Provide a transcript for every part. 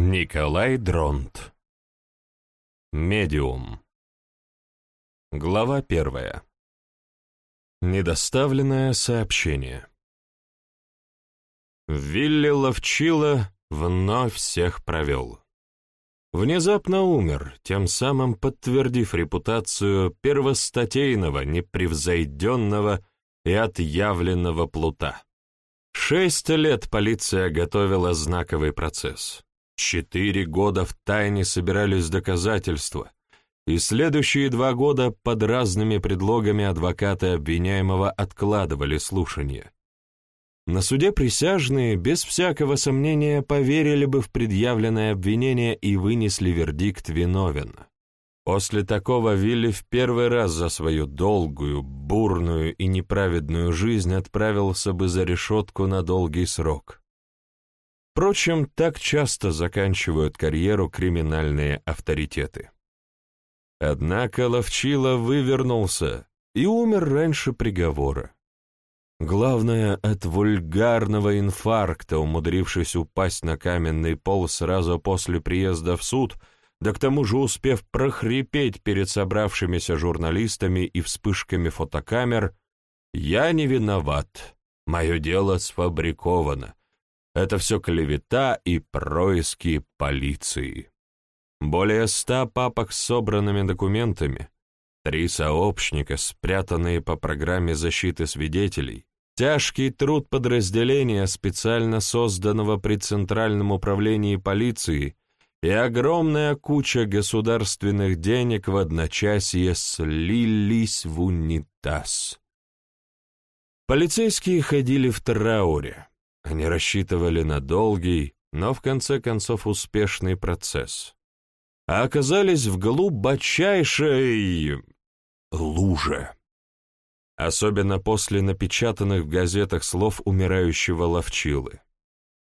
Николай Дронт Медиум Глава первая Недоставленное сообщение Вилли Ловчила вновь всех провел. Внезапно умер, тем самым подтвердив репутацию первостатейного, непревзойденного и отъявленного плута. Шесть лет полиция готовила знаковый процесс. Четыре года в тайне собирались доказательства, и следующие два года под разными предлогами адвокаты обвиняемого откладывали слушание. На суде присяжные без всякого сомнения поверили бы в предъявленное обвинение и вынесли вердикт виновен. После такого Вилли в первый раз за свою долгую, бурную и неправедную жизнь отправился бы за решетку на долгий срок. Впрочем, так часто заканчивают карьеру криминальные авторитеты. Однако Ловчила вывернулся и умер раньше приговора. Главное, от вульгарного инфаркта, умудрившись упасть на каменный пол сразу после приезда в суд, да к тому же успев прохрипеть перед собравшимися журналистами и вспышками фотокамер, «Я не виноват, мое дело сфабриковано, это все клевета и происки полиции. Более ста папок с собранными документами, три сообщника, спрятанные по программе защиты свидетелей, тяжкий труд подразделения, специально созданного при Центральном управлении полиции, и огромная куча государственных денег в одночасье слились в унитаз. Полицейские ходили в трауре. Они рассчитывали на долгий, но в конце концов успешный процесс. А оказались в глубочайшей луже. Особенно после напечатанных в газетах слов умирающего Ловчилы.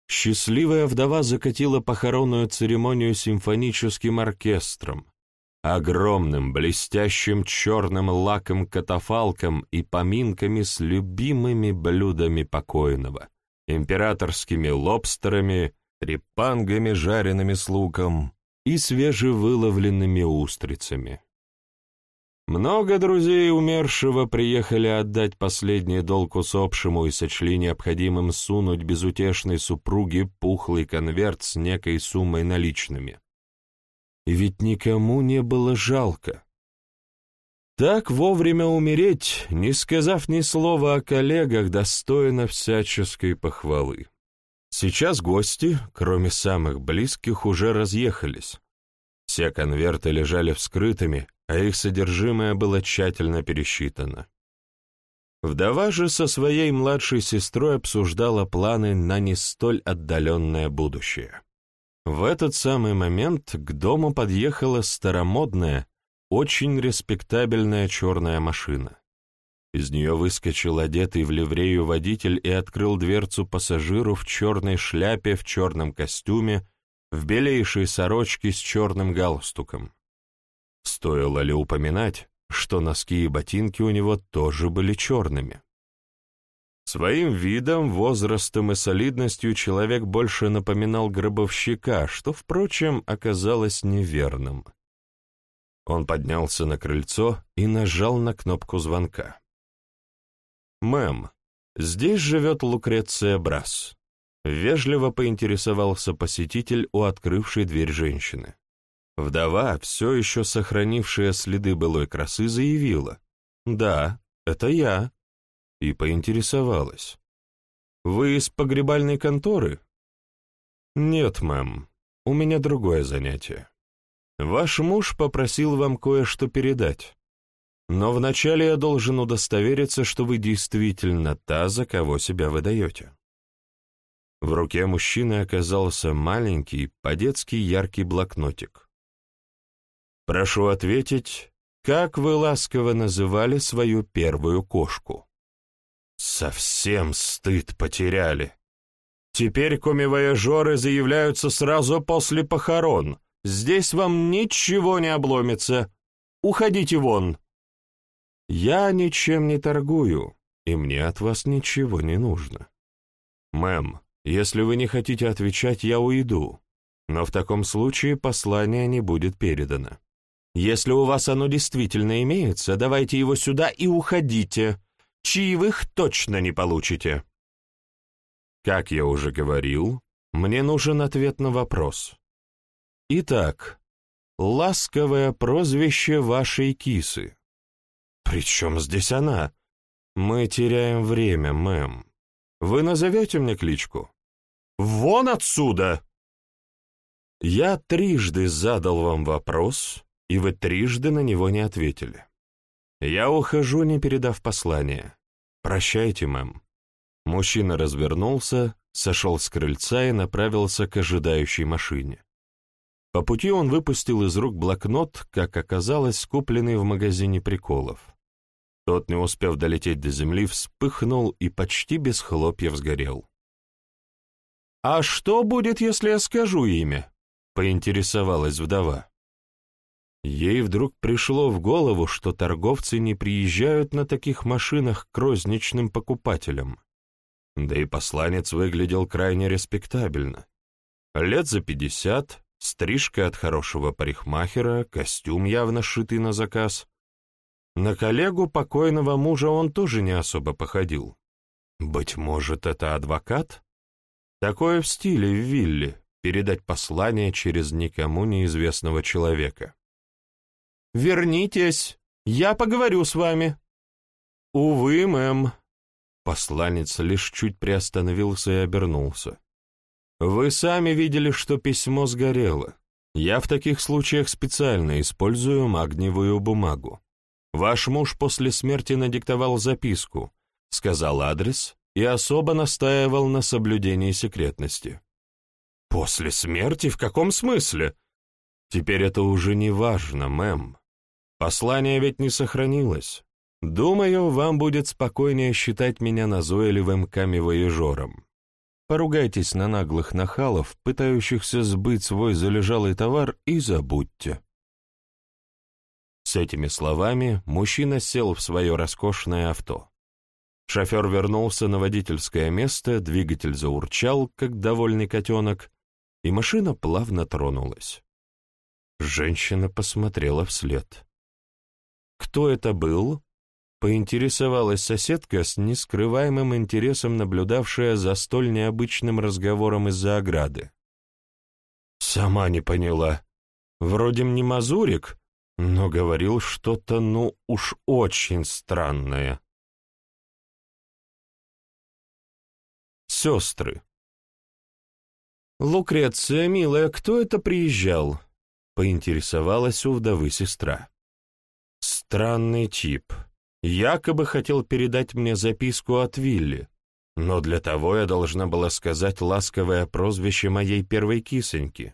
Счастливая вдова закатила похоронную церемонию симфоническим оркестром, огромным блестящим черным лаком катафалком и поминками с любимыми блюдами покойного — императорскими лобстерами, репангами, жареными с луком и свежевыловленными устрицами. Много друзей умершего приехали отдать последний долг усопшему и сочли необходимым сунуть безутешной супруге пухлый конверт с некой суммой наличными. И ведь никому не было жалко. Так вовремя умереть, не сказав ни слова о коллегах, достойно всяческой похвалы. Сейчас гости, кроме самых близких, уже разъехались. Все конверты лежали вскрытыми, а их содержимое было тщательно пересчитано. Вдова же со своей младшей сестрой обсуждала планы на не столь отдаленное будущее. В этот самый момент к дому подъехала старомодная, очень респектабельная черная машина. Из нее выскочил одетый в ливрею водитель и открыл дверцу пассажиру в черной шляпе, в черном костюме, в белейшей сорочке с черным галстуком. Стоило ли упоминать, что носки и ботинки у него тоже были черными? Своим видом, возрастом и солидностью человек больше напоминал гробовщика, что, впрочем, оказалось неверным — он поднялся на крыльцо и нажал на кнопку звонка. «Мэм, здесь живет Лукреция Брас», — вежливо поинтересовался посетитель у открывшей дверь женщины. Вдова, все еще сохранившая следы былой красы, заявила. «Да, это я», и поинтересовалась. «Вы из погребальной конторы?» «Нет, мэм, у меня другое занятие». Ваш муж попросил вам кое-что передать. Но вначале я должен удостовериться, что вы действительно та, за кого себя выдаете. В руке мужчины оказался маленький, по-детски яркий блокнотик. Прошу ответить, как вы ласково называли свою первую кошку? Совсем стыд потеряли. Теперь коми-вояжеры заявляются сразу после похорон, Здесь вам ничего не обломится. Уходите вон. Я ничем не торгую, и мне от вас ничего не нужно. Мэм, если вы не хотите отвечать, я уйду. но в таком случае послание не будет передано. Если у вас оно действительно имеется, давайте его сюда и уходите. Чаевых точно не получите. Как я уже говорил, мне нужен ответ на вопрос. Итак, ласковое прозвище вашей кисы. Причем здесь она? Мы теряем время, мэм. Вы назовете мне кличку? Вон отсюда! Я трижды задал вам вопрос, и вы трижды на него не ответили. Я ухожу, не передав послание. Прощайте, мэм. Мужчина развернулся, сошел с крыльца и направился к ожидающей машине. По пути он выпустил из рук блокнот, как оказалось, купленный в магазине приколов. Тот, не успев долететь до земли, вспыхнул и почти без хлопьев сгорел. «А что будет, если я скажу имя?» — поинтересовалась вдова. Ей вдруг пришло в голову, что торговцы не приезжают на таких машинах к розничным покупателям. Да и посланец выглядел крайне респектабельно. Лет за пятьдесят, стрижка от хорошего парикмахера, костюм явно сшитый на заказ. На коллегу покойного мужа он тоже не особо походил. Быть может, это адвокат? Такое в стиле в вилле, передать послание через никому неизвестного человека. Вернитесь, я поговорю с вами». «Увы, мэм». Посланец лишь чуть приостановился и обернулся. «Вы сами видели, что письмо сгорело. Я в таких случаях специально использую магниевую бумагу. Ваш муж после смерти надиктовал записку, сказал адрес и особо настаивал на соблюдении секретности». «После смерти? В каком смысле?» «Теперь это уже не важно, мэм. Послание ведь не сохранилось. Думаю, вам будет спокойнее считать меня назойливым камевоежором. Поругайтесь на наглых нахалов, пытающихся сбыть свой залежалый товар, и забудьте. С этими словами мужчина сел в свое роскошное авто. Шофер вернулся на водительское место, двигатель заурчал, как довольный котенок, и машина плавно тронулась. Женщина посмотрела вслед. Кто это был? Поинтересовалась соседка с нескрываемым интересом, наблюдавшая за столь необычным разговором из-за ограды. Сама не поняла. Вроде не мазурик, но говорил что-то, ну, уж очень странное. Сестры. «Лукреция, милая, кто это приезжал?» — поинтересовалась у вдовы сестра. Странный тип. Якобы хотел передать мне записку от Вилли, но для того я должна была сказать ласковое прозвище моей первой кисоньки.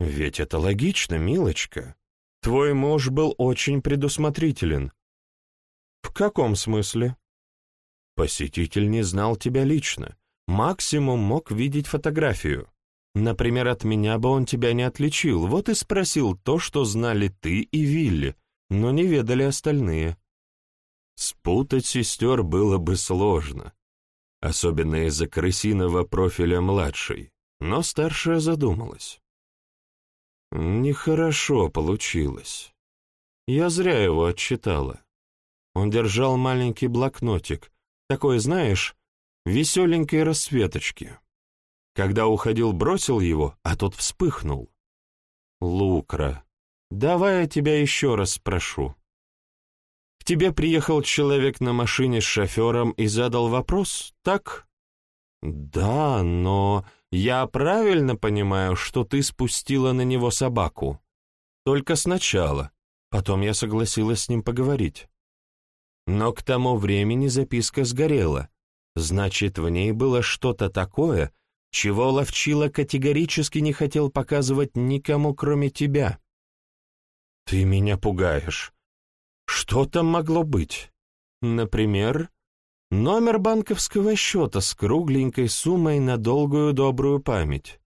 Ведь это логично, милочка. Твой муж был очень предусмотрителен. В каком смысле? Посетитель не знал тебя лично. Максимум мог видеть фотографию. Например, от меня бы он тебя не отличил, вот и спросил то, что знали ты и Вилли, но не ведали остальные. Спутать сестер было бы сложно, особенно из-за крысиного профиля младшей, но старшая задумалась. Нехорошо получилось. Я зря его отчитала. Он держал маленький блокнотик, такой, знаешь, веселенькой расцветочки. Когда уходил, бросил его, а тот вспыхнул. Лукра, Давай я тебя еще раз спрошу. Тебе приехал человек на машине с шофером и задал вопрос, так? Да, но я правильно понимаю, что ты спустила на него собаку? Только сначала, потом я согласилась с ним поговорить. Но к тому времени записка сгорела. Значит, в ней было что-то такое, чего Ловчила категорически не хотел показывать никому, кроме тебя. «Ты меня пугаешь. Что там могло быть? Например, номер банковского счета с кругленькой суммой на долгую добрую память.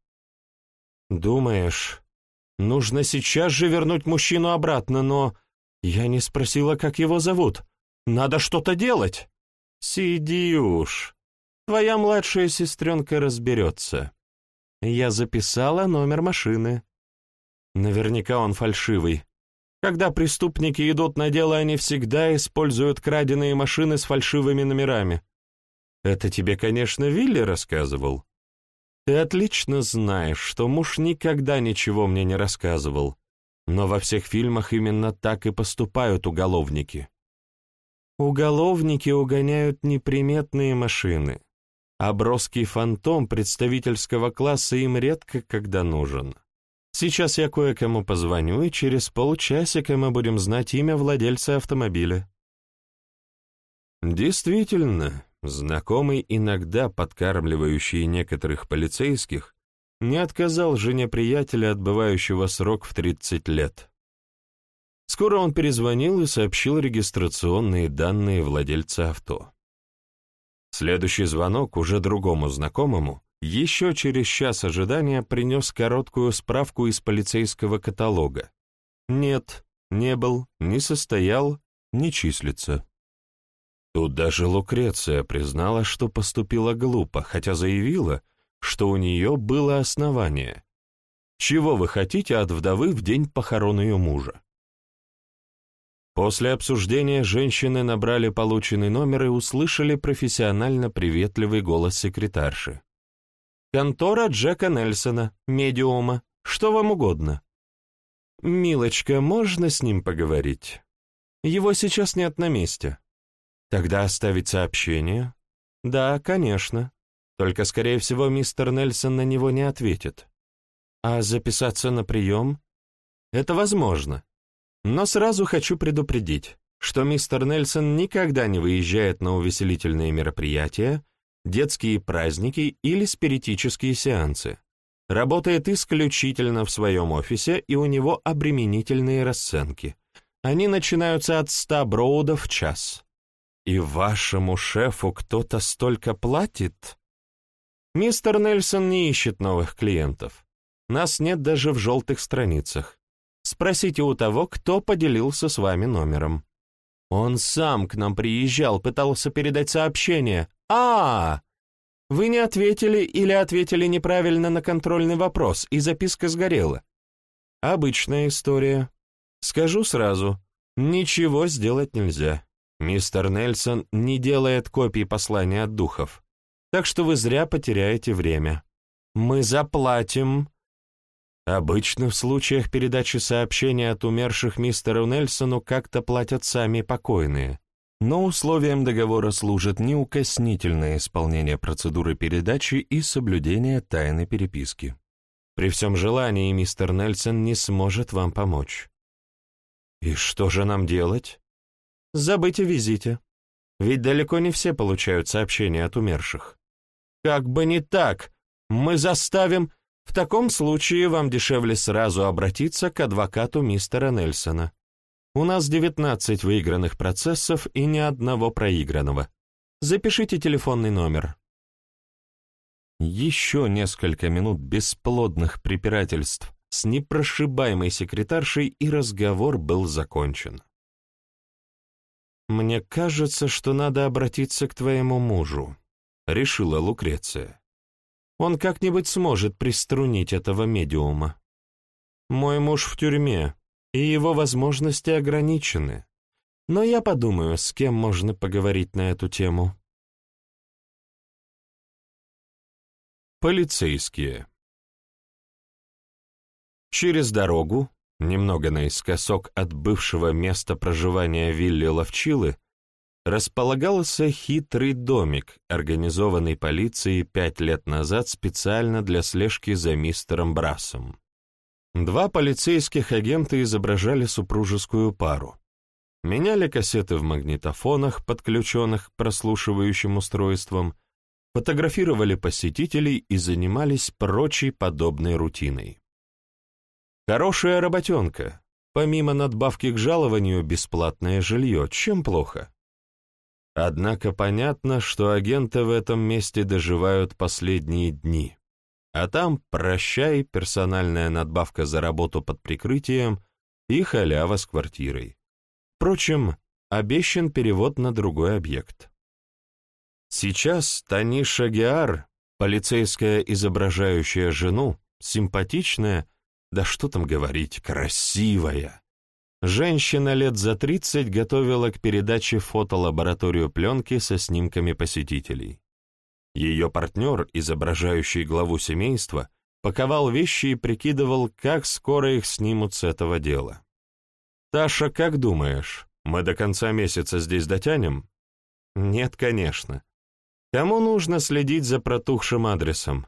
Думаешь, нужно сейчас же вернуть мужчину обратно, но я не спросила, как его зовут. Надо что-то делать. Сиди уж. Твоя младшая сестренка разберется. Я записала номер машины. Наверняка он фальшивый. Когда преступники идут на дело, они всегда используют краденые машины с фальшивыми номерами. Это тебе, конечно, Вилли рассказывал. Ты отлично знаешь, что муж никогда ничего мне не рассказывал, но во всех фильмах именно так и поступают уголовники. Уголовники угоняют неприметные машины, а броский фантом представительского класса им редко когда нужен. Сейчас я кое-кому позвоню, и через полчасика мы будем знать имя владельца автомобиля. Действительно, знакомый, иногда подкармливающий некоторых полицейских, не отказал жене приятеля, отбывающего срок в 30 лет. Скоро он перезвонил и сообщил регистрационные данные владельца авто. Следующий звонок уже другому знакомому еще через час ожидания принес короткую справку из полицейского каталога. Нет, не был, не состоял, не числится. Тут даже Лукреция признала, что поступила глупо, хотя заявила, что у нее было основание. Чего вы хотите от вдовы в день похорон ее мужа? После обсуждения женщины набрали полученный номер и услышали профессионально приветливый голос секретарши. «Контора Джека Нельсона, медиума. Что вам угодно?» «Милочка, можно с ним поговорить? Его сейчас нет на месте». Тогда оставить сообщение? Да, конечно. Только, скорее всего, мистер Нельсон на него не ответит. А записаться на прием? Это возможно. Но сразу хочу предупредить, что мистер Нельсон никогда не выезжает на увеселительные мероприятия, детские праздники или спиритические сеансы. Работает исключительно в своем офисе, и у него обременительные расценки. Они начинаются от 100 броудов в час. «И вашему шефу кто-то столько платит?» «Мистер Нельсон не ищет новых клиентов. Нас нет даже в желтых страницах. Спросите у того, кто поделился с вами номером». «Он сам к нам приезжал, пытался передать сообщение. А, Вы не ответили или ответили неправильно на контрольный вопрос, и записка сгорела. Обычная история. Скажу сразу, ничего сделать нельзя. Мистер Нельсон не делает копий послания от духов, так что вы зря потеряете время. Мы заплатим. Обычно в случаях передачи сообщения от умерших мистеру Нельсону как-то платят сами покойные, но условием договора служит неукоснительное исполнение процедуры передачи и соблюдение тайны переписки. При всем желании мистер Нельсон не сможет вам помочь. И что же нам делать? забыть о визите. Ведь далеко не все получают сообщения от умерших. Как бы не так, мы заставим... В таком случае вам дешевле сразу обратиться к адвокату мистера Нельсона. У нас 19 выигранных процессов и ни одного проигранного. Запишите телефонный номер. Еще несколько минут бесплодных препирательств с непрошибаемой секретаршей, и разговор был закончен. «Мне кажется, что надо обратиться к твоему мужу», — решила Лукреция. «Он как-нибудь сможет приструнить этого медиума. Мой муж в тюрьме, и его возможности ограничены. Но я подумаю, с кем можно поговорить на эту тему». Полицейские Через дорогу, немного наискосок от бывшего места проживания Вилли Ловчилы, располагался хитрый домик, организованный полицией пять лет назад специально для слежки за мистером Брасом. Два полицейских агента изображали супружескую пару. Меняли кассеты в магнитофонах, подключенных к прослушивающим устройствам, фотографировали посетителей и занимались прочей подобной рутиной. Хорошая работенка. Помимо надбавки к жалованию, бесплатное жилье. Чем плохо? Однако понятно, что агенты в этом месте доживают последние дни. А там прощай, персональная надбавка за работу под прикрытием и халява с квартирой. Впрочем, обещан перевод на другой объект. Сейчас Таниша Геар Полицейская, изображающая жену, симпатичная, да что там говорить, красивая. Женщина лет за 30 готовила к передаче фотолабораторию пленки со снимками посетителей. Ее партнер, изображающий главу семейства, паковал вещи и прикидывал, как скоро их снимут с этого дела. «Таша, как думаешь, мы до конца месяца здесь дотянем?» «Нет, конечно. Кому нужно следить за протухшим адресом?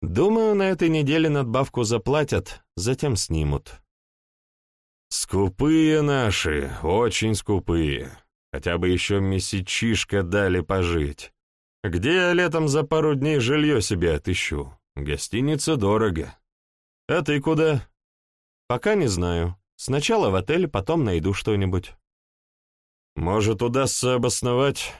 Думаю, на этой неделе надбавку заплатят, затем снимут». «Скупые наши, очень скупые. Хотя бы еще месячишко дали пожить. Где я летом за пару дней жилье себе отыщу?» Гостиница дорого. А ты куда? Пока не знаю. Сначала в отель, потом найду что-нибудь. Может, удастся обосновать?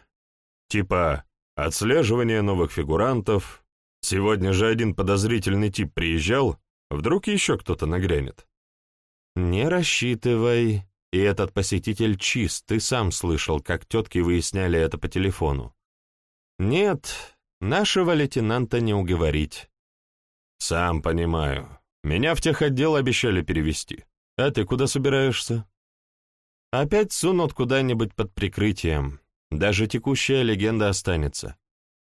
Типа отслеживание новых фигурантов. Сегодня же один подозрительный тип приезжал, вдруг еще кто-то нагрянет. Не рассчитывай. И этот посетитель чист, ты сам слышал, как тетки выясняли это по телефону. Нет, нашего лейтенанта не уговорить. «Сам понимаю. Меня в техотдел обещали перевести. А ты куда собираешься?» «Опять сунут куда-нибудь под прикрытием. Даже текущая легенда останется.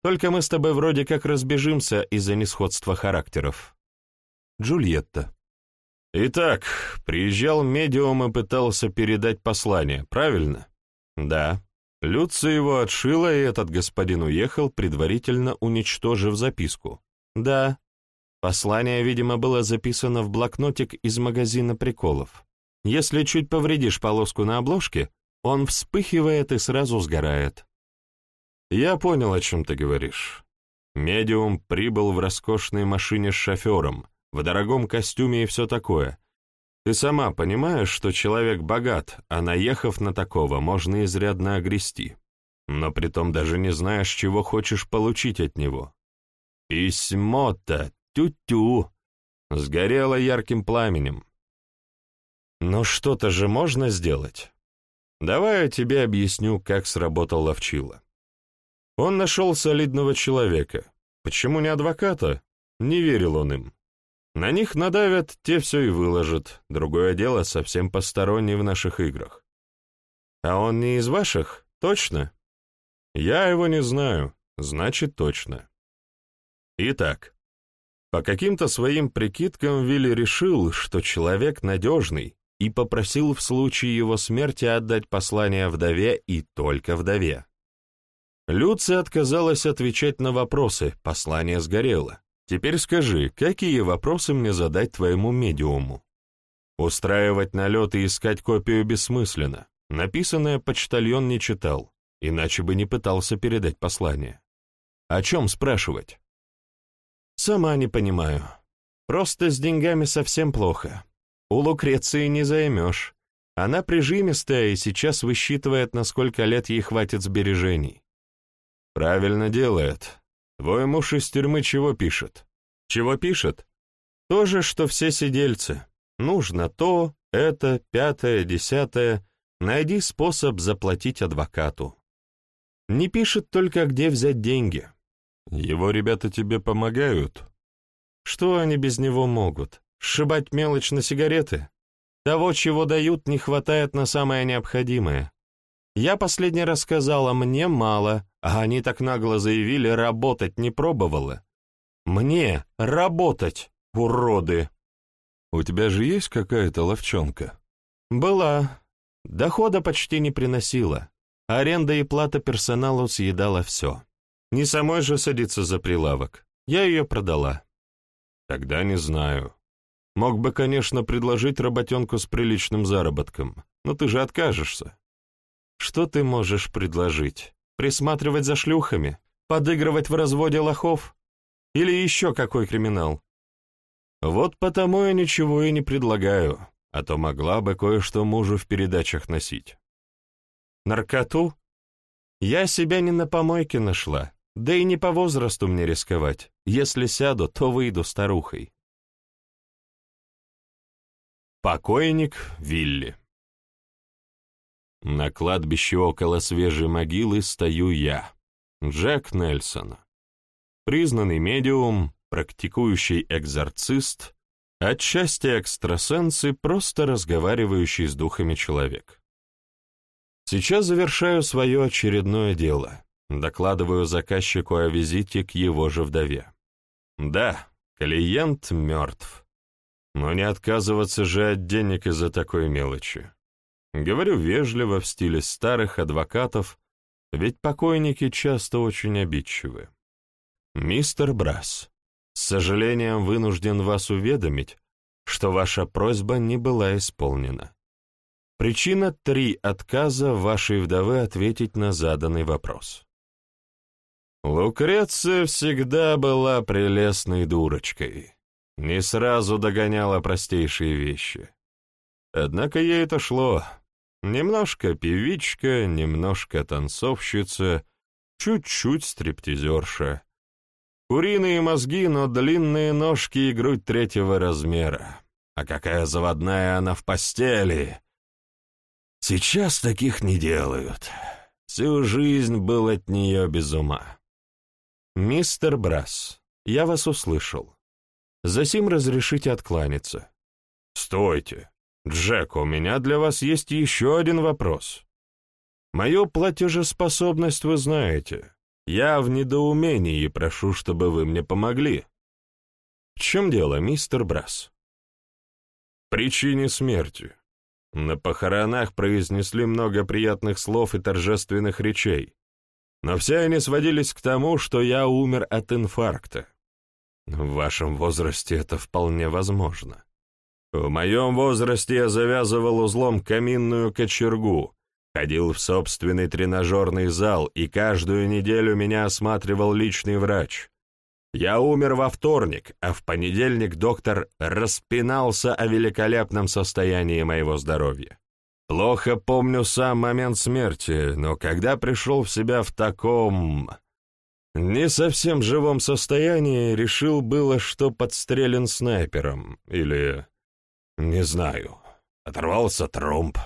Только мы с тобой вроде как разбежимся из-за несходства характеров». Джульетта. «Итак, приезжал медиум и пытался передать послание, правильно?» «Да». Люция его отшила, и этот господин уехал, предварительно уничтожив записку. «Да». Послание, видимо, было записано в блокнотик из магазина приколов. Если чуть повредишь полоску на обложке, он вспыхивает и сразу сгорает. Я понял, о чем ты говоришь. Медиум прибыл в роскошной машине с шофером, в дорогом костюме и все такое. Ты сама понимаешь, что человек богат, а наехав на такого, можно изрядно огрести. Но притом даже не знаешь, чего хочешь получить от него. Письмо-то Тю-тю! Сгорело ярким пламенем. Но что-то же можно сделать. Давай я тебе объясню, как сработал Ловчила. Он нашел солидного человека. Почему не адвоката? Не верил он им. На них надавят, те все и выложат. Другое дело совсем постороннее в наших играх. А он не из ваших? Точно? Я его не знаю, значит, точно. Итак, по каким-то своим прикидкам Вилли решил, что человек надежный, и попросил в случае его смерти отдать послание вдове и только вдове. Люция отказалась отвечать на вопросы, послание сгорело. Теперь скажи, какие вопросы мне задать твоему медиуму? Устраивать налет и искать копию бессмысленно. Написанное почтальон не читал, иначе бы не пытался передать послание. О чем спрашивать? Сама не понимаю. Просто с деньгами совсем плохо. У Лукреции не займешь. Она прижимистая и сейчас высчитывает, на сколько лет ей хватит сбережений. Правильно делает. Твой муж из тюрьмы чего пишет? Чего пишет? То же, что все сидельцы. Нужно то, это, пятое, десятое. Найди способ заплатить адвокату. Не пишет только, где взять деньги. Его ребята тебе помогают? Что они без него могут? Сшибать мелочь на сигареты? Того, чего дают, не хватает на самое необходимое. Я последний раз сказала, мне мало, а они так нагло заявили, работать не пробовала. Мне работать, уроды! У тебя же есть какая-то ловчонка? Была. Дохода почти не приносила. Аренда и плата персоналу съедала все. Не самой же садиться за прилавок. Я ее продала. Тогда не знаю. Мог бы, конечно, предложить работенку с приличным заработком, но ты же откажешься. Что ты можешь предложить? Присматривать за шлюхами? Подыгрывать в разводе лохов? Или еще какой криминал? Вот потому я ничего и не предлагаю, а то могла бы кое-что мужу в передачах носить. Наркоту? Я себя не на помойке нашла. Да и не по возрасту мне рисковать. Если сяду, то выйду старухой. Покойник Вилли На кладбище около свежей могилы стою я, Джек Нельсон. признанный медиум, практикующий экзорцист, отчасти экстрасенс и просто разговаривающий с духами человек. Сейчас завершаю свое очередное дело, докладываю заказчику о визите к его же вдове. Да, клиент мертв. Но не отказываться же от денег из-за такой мелочи. Говорю вежливо, в стиле старых адвокатов, ведь покойники часто очень обидчивы. «Мистер Брас, с сожалением вынужден вас уведомить, что ваша просьба не была исполнена. Причина три отказа вашей вдовы ответить на заданный вопрос». Лукреция всегда была прелестной дурочкой, не сразу догоняла простейшие вещи. Однако ей это шло, Немножко певичка, немножко танцовщица, чуть-чуть стриптизерша. Куриные мозги, но длинные ножки и грудь третьего размера. А какая заводная она в постели! Сейчас таких не делают. Всю жизнь был от нее без ума. «Мистер Брас, я вас услышал. Засим разрешите откланяться». «Стойте! «Джек, у меня для вас есть еще один вопрос. Мою платежеспособность вы знаете. Я в недоумении и прошу, чтобы вы мне помогли». «В чем дело, мистер Брас?» «Причине смерти. На похоронах произнесли много приятных слов и торжественных речей, но все они сводились к тому, что я умер от инфаркта. В вашем возрасте это вполне возможно. В моем возрасте я завязывал узлом каминную кочергу, ходил в собственный тренажерный зал, и каждую неделю меня осматривал личный врач. Я умер во вторник, а в понедельник доктор распинался о великолепном состоянии моего здоровья. Плохо помню сам момент смерти, но когда пришел в себя в таком... не совсем живом состоянии, решил было, что подстрелен снайпером, или «Не знаю. Оторвался тромб».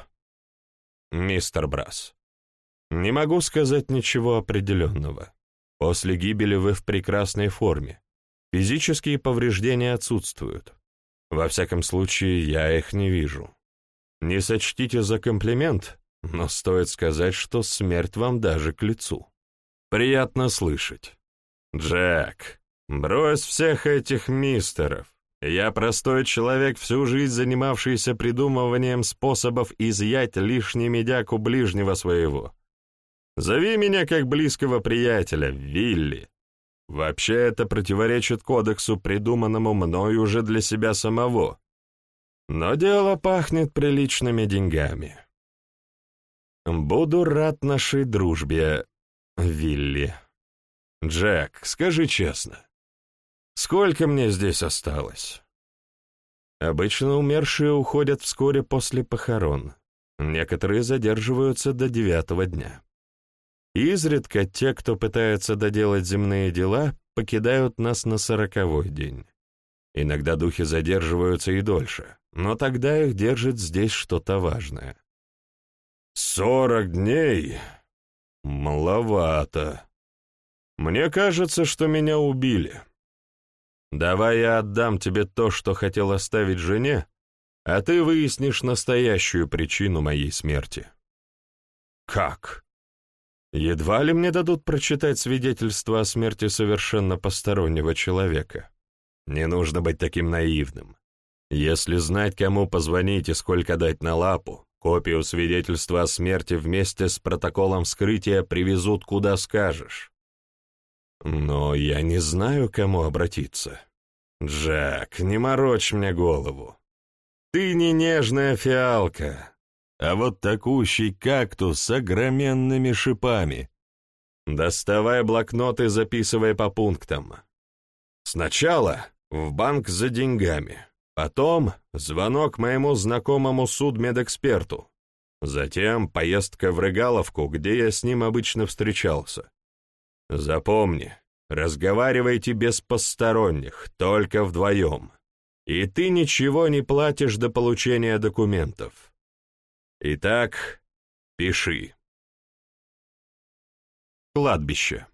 «Мистер Брас, не могу сказать ничего определенного. После гибели вы в прекрасной форме. Физические повреждения отсутствуют. Во всяком случае, я их не вижу. Не сочтите за комплимент, но стоит сказать, что смерть вам даже к лицу. Приятно слышать. Джек, брось всех этих мистеров. Я простой человек, всю жизнь занимавшийся придумыванием способов изъять лишний медяк у ближнего своего. Зови меня как близкого приятеля, Вилли. Вообще это противоречит кодексу, придуманному мной уже для себя самого. Но дело пахнет приличными деньгами. Буду рад нашей дружбе, Вилли. Джек, скажи честно, Сколько мне здесь осталось? Обычно умершие уходят вскоре после похорон. Некоторые задерживаются до девятого дня. Изредка те, кто пытается доделать земные дела, покидают нас на сороковой день. Иногда духи задерживаются и дольше, но тогда их держит здесь что-то важное. «Сорок дней? Маловато. Мне кажется, что меня убили». Давай я отдам тебе то, что хотел оставить жене, а ты выяснишь настоящую причину моей смерти. Как? Едва ли мне дадут прочитать свидетельство о смерти совершенно постороннего человека. Не нужно быть таким наивным. Если знать, кому позвонить и сколько дать на лапу, копию свидетельства о смерти вместе с протоколом вскрытия привезут куда скажешь. Но я не знаю, кому обратиться. Джек, не морочь мне голову. Ты не нежная фиалка, а вот такущий кактус с огроменными шипами. Доставай блокнот и записывай по пунктам. Сначала в банк за деньгами, потом звонок моему знакомому судмедэксперту, затем поездка в Рыгаловку, где я с ним обычно встречался. Запомни, разговаривайте без посторонних, только вдвоем. И ты ничего не платишь до получения документов. Итак, пиши. Кладбище.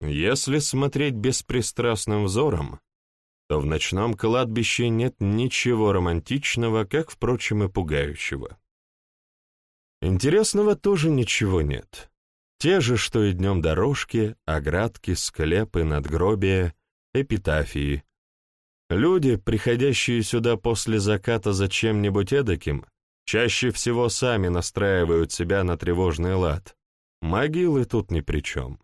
Если смотреть беспристрастным взором, то в ночном кладбище нет ничего романтичного, как, впрочем, и пугающего. Интересного тоже ничего нет. Те же, что и днем дорожки, оградки, склепы, надгробия, эпитафии. Люди, приходящие сюда после заката за чем-нибудь эдаким, чаще всего сами настраивают себя на тревожный лад. Могилы тут ни при чем.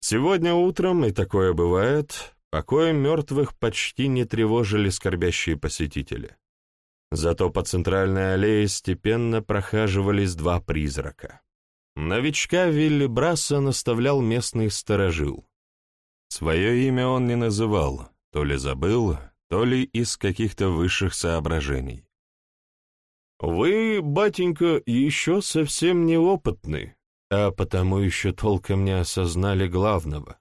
Сегодня утром, и такое бывает, покоем мертвых почти не тревожили скорбящие посетители. Зато по центральной аллее степенно прохаживались два призрака. Новичка Вилли Брасса наставлял местный сторожил. Свое имя он не называл, то ли забыл, то ли из каких-то высших соображений. «Вы, батенька, еще совсем неопытны, а потому еще толком не осознали главного.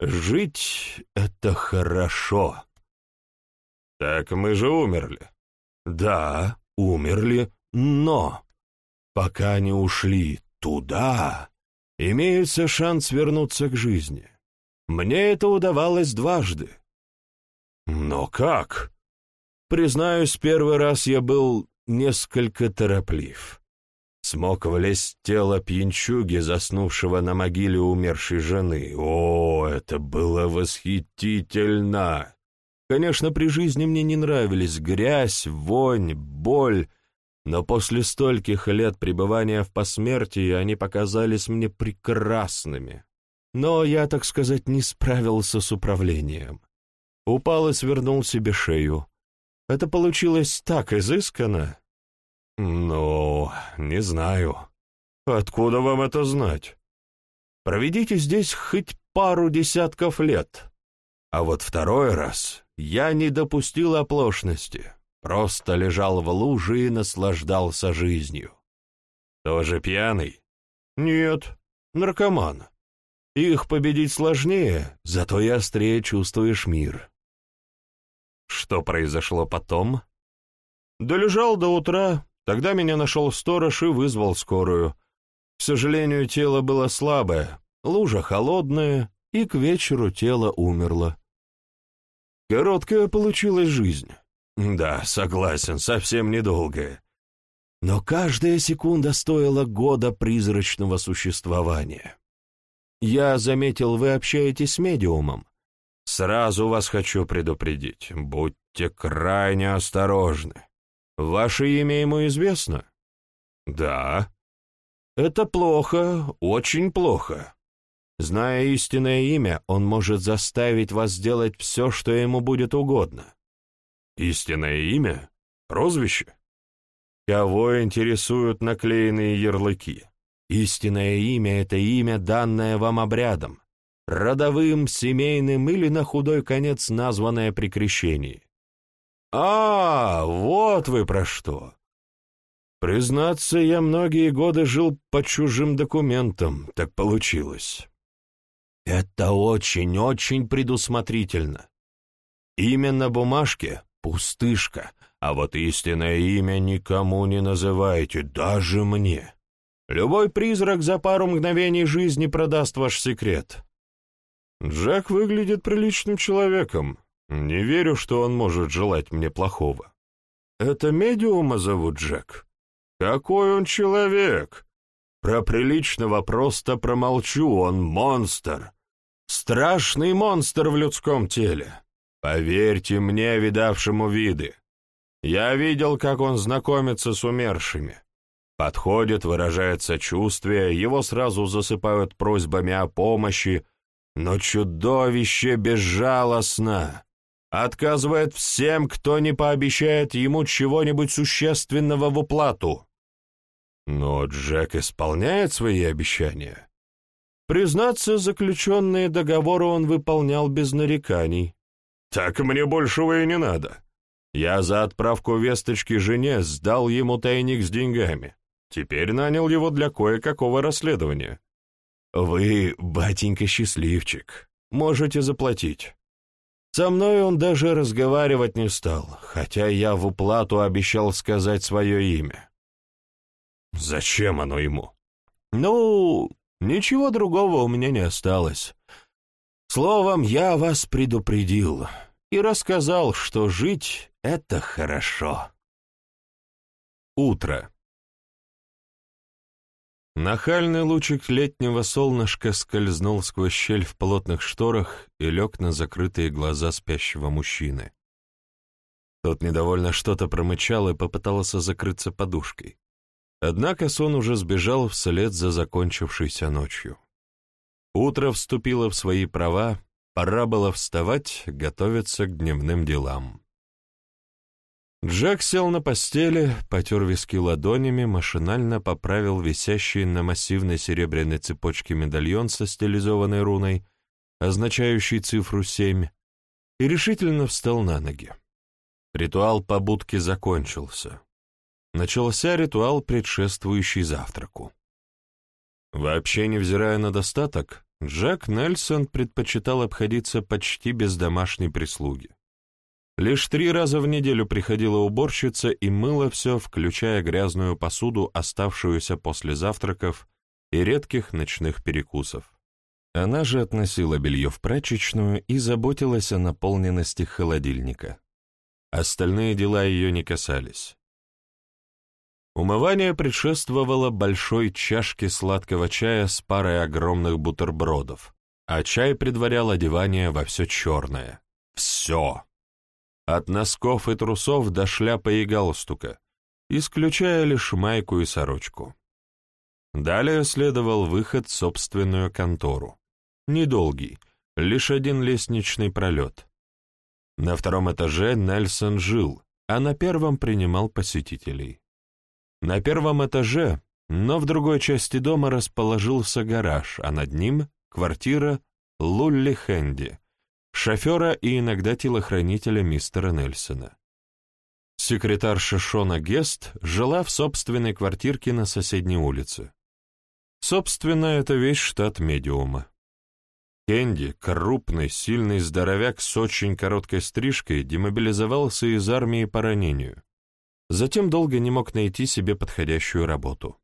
Жить — это хорошо». «Так мы же умерли». «Да, умерли, но пока не ушли туда, имеется шанс вернуться к жизни. Мне это удавалось дважды. Но как? Признаюсь, первый раз я был несколько тороплив. Смог влезть в тело пьянчуги, заснувшего на могиле умершей жены. О, это было восхитительно! Конечно, при жизни мне не нравились грязь, вонь, боль, но после стольких лет пребывания в посмертии они показались мне прекрасными. Но я, так сказать, не справился с управлением. Упал и свернул себе шею. Это получилось так изысканно. Ну, не знаю. Откуда вам это знать? Проведите здесь хоть пару десятков лет. А вот второй раз я не допустил оплошности, просто лежал в луже и наслаждался жизнью. Тоже пьяный? Нет, наркоман. Их победить сложнее, зато и острее чувствуешь мир. Что произошло потом? Долежал до утра, тогда меня нашел сторож и вызвал скорую. К сожалению, тело было слабое, лужа холодная, и к вечеру тело умерло. Короткая получилась жизнь. Да, согласен, совсем недолгая. Но каждая секунда стоила года призрачного существования. Я заметил, вы общаетесь с медиумом. Сразу вас хочу предупредить, будьте крайне осторожны. Ваше имя ему известно? Да. Это плохо, очень плохо. Зная истинное имя, он может заставить вас сделать все, что ему будет угодно. Истинное имя? Прозвище? Кого интересуют наклеенные ярлыки? Истинное имя — это имя, данное вам обрядом родовым, семейным или на худой конец названное при крещении. А, вот вы про что. Признаться, я многие годы жил по чужим документам, так получилось. Это очень-очень предусмотрительно. Имя на бумажке — пустышка, а вот истинное имя никому не называйте, даже мне. Любой призрак за пару мгновений жизни продаст ваш секрет. Джек выглядит приличным человеком. Не верю, что он может желать мне плохого. Это медиума зовут Джек? Какой он человек? Про приличного просто промолчу, он монстр. Страшный монстр в людском теле. Поверьте мне, видавшему виды. Я видел, как он знакомится с умершими. Подходит, выражает сочувствие, его сразу засыпают просьбами о помощи, но чудовище безжалостно, отказывает всем, кто не пообещает ему чего-нибудь существенного в уплату. Но Джек исполняет свои обещания. Признаться, заключенные договоры он выполнял без нареканий. Так мне большего и не надо. Я за отправку весточки жене сдал ему тайник с деньгами. Теперь нанял его для кое-какого расследования. «Вы, батенька, счастливчик. Можете заплатить». Со мной он даже разговаривать не стал, хотя я в уплату обещал сказать свое имя. «Зачем оно ему?» «Ну, Ничего другого у меня не осталось. Словом, я вас предупредил и рассказал, что жить — это хорошо. Утро. Нахальный лучик летнего солнышка скользнул сквозь щель в плотных шторах и лег на закрытые глаза спящего мужчины. Тот недовольно что-то промычал и попытался закрыться подушкой. Однако сон уже сбежал вслед за закончившейся ночью. Утро вступило в свои права, пора было вставать, готовиться к дневным делам. Джек сел на постели, потер виски ладонями, машинально поправил висящий на массивной серебряной цепочке медальон со стилизованной руной, означающий цифру семь, и решительно встал на ноги. Ритуал побудки закончился. Начался ритуал, предшествующий завтраку. Вообще, невзирая на достаток, Джек Нельсон предпочитал обходиться почти без домашней прислуги. Лишь три раза в неделю приходила уборщица и мыла все, включая грязную посуду, оставшуюся после завтраков и редких ночных перекусов. Она же относила белье в прачечную и заботилась о наполненности холодильника. Остальные дела ее не касались. Умывание предшествовало большой чашке сладкого чая с парой огромных бутербродов, а чай предварял одевание во все черное. Все! От носков и трусов до шляпы и галстука, исключая лишь майку и сорочку. Далее следовал выход в собственную контору. Недолгий, лишь один лестничный пролет. На втором этаже Нельсон жил, а на первом принимал посетителей. На первом этаже, но в другой части дома расположился гараж, а над ним — квартира Лулли Хэнди, шофера и иногда телохранителя мистера Нельсона. Секретарша Шона Гест жила в собственной квартирке на соседней улице. Собственно, это весь штат медиума. Кенди, крупный, сильный здоровяк с очень короткой стрижкой, демобилизовался из армии по ранению. Затем долго не мог найти себе подходящую работу.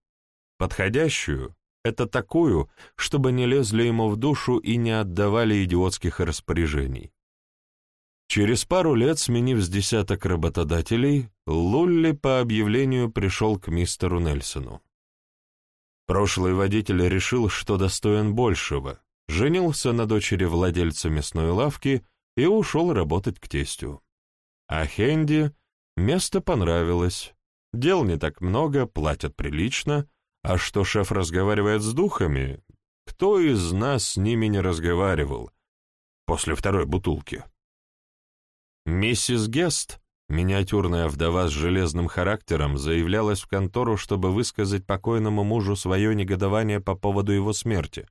Подходящую, это такую, чтобы не лезли ему в душу и не отдавали идиотских распоряжений. Через пару лет, сменив с десяток работодателей, Лулли по объявлению пришел к мистеру Нельсону. Прошлый водитель решил, что достоин большего, женился на дочери владельца мясной лавки и ушел работать к тестю. А Хенди место понравилось, дел не так много, платят прилично — а что шеф разговаривает с духами? Кто из нас с ними не разговаривал? После второй бутылки. Миссис Гест, миниатюрная вдова с железным характером, заявлялась в контору, чтобы высказать покойному мужу свое негодование по поводу его смерти,